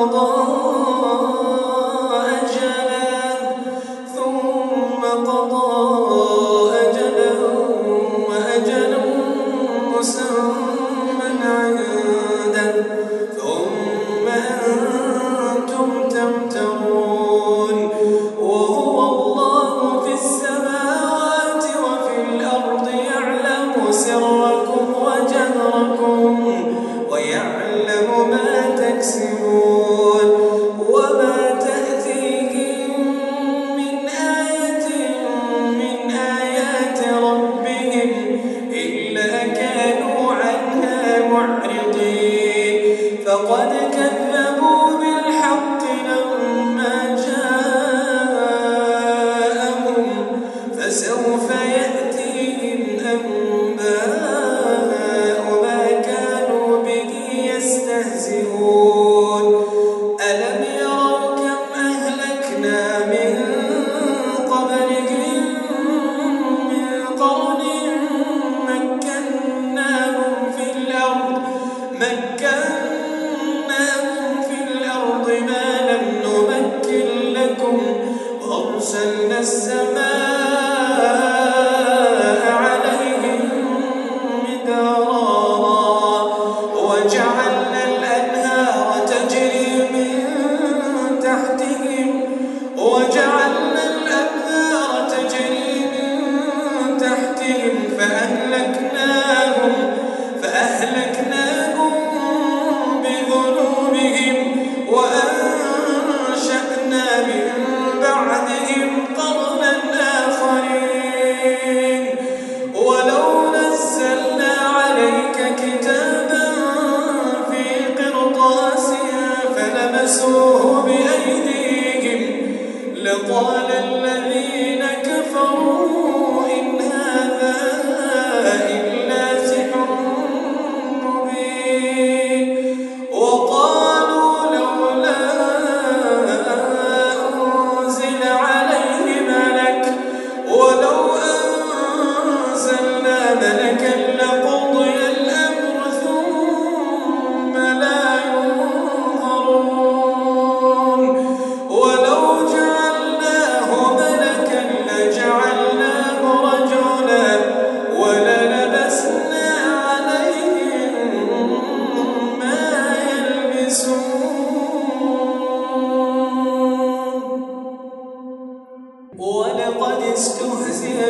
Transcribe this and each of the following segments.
رمضان وجعل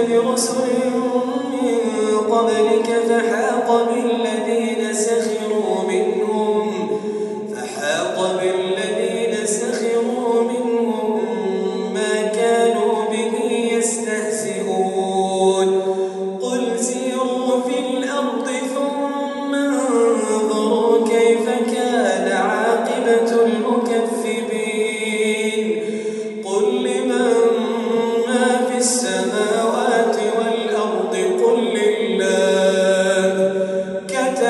برسل من قبلك فحاق بالذين سبقوا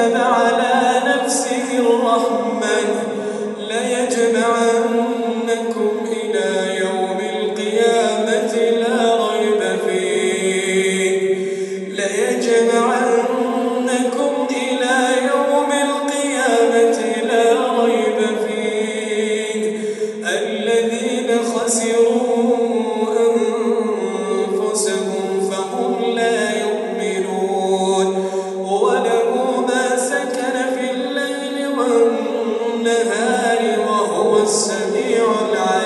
تبع لنا السميع العليم.